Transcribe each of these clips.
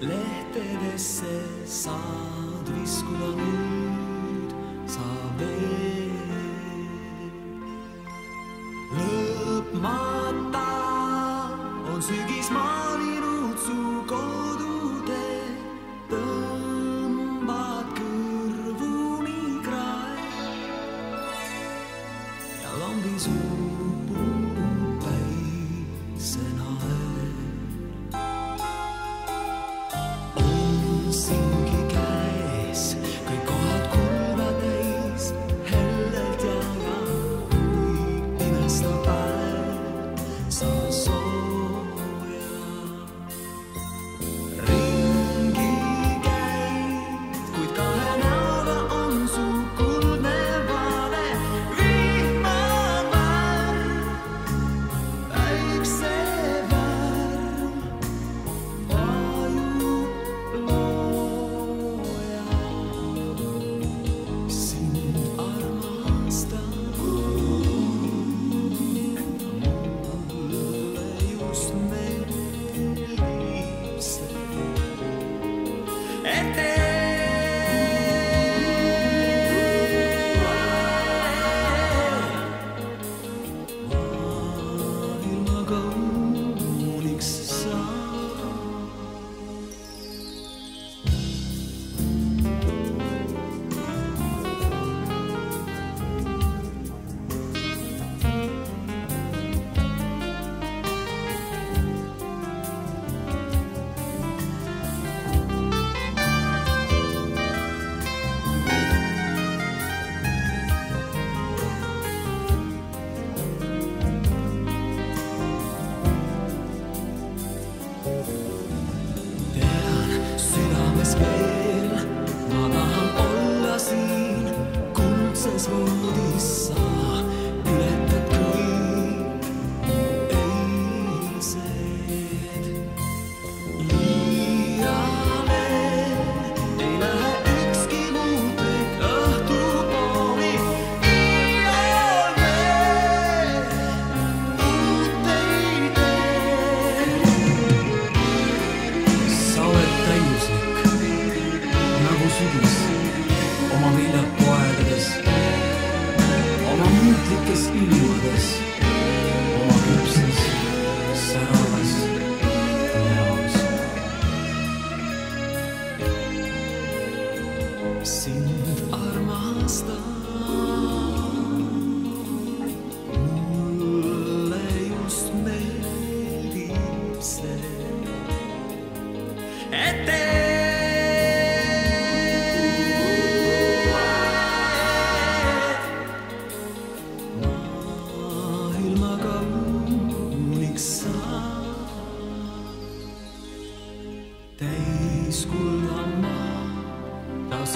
lehtedesse saad viskuda nüüd sa veel. lõpmata on sügis maalinud su kodude, tõmbad kõrvuni krae ja longi suud. so, so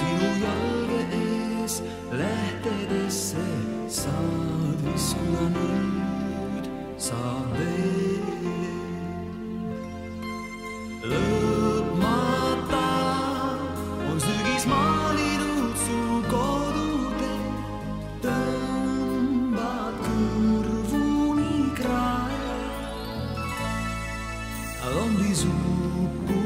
sinu jalge ees lähtedesse saad viskuna nüüd, saab veel. lõpmata on sügis maalinud su kodutee, tõmbad kõrvuni krae. Lonely Zoo.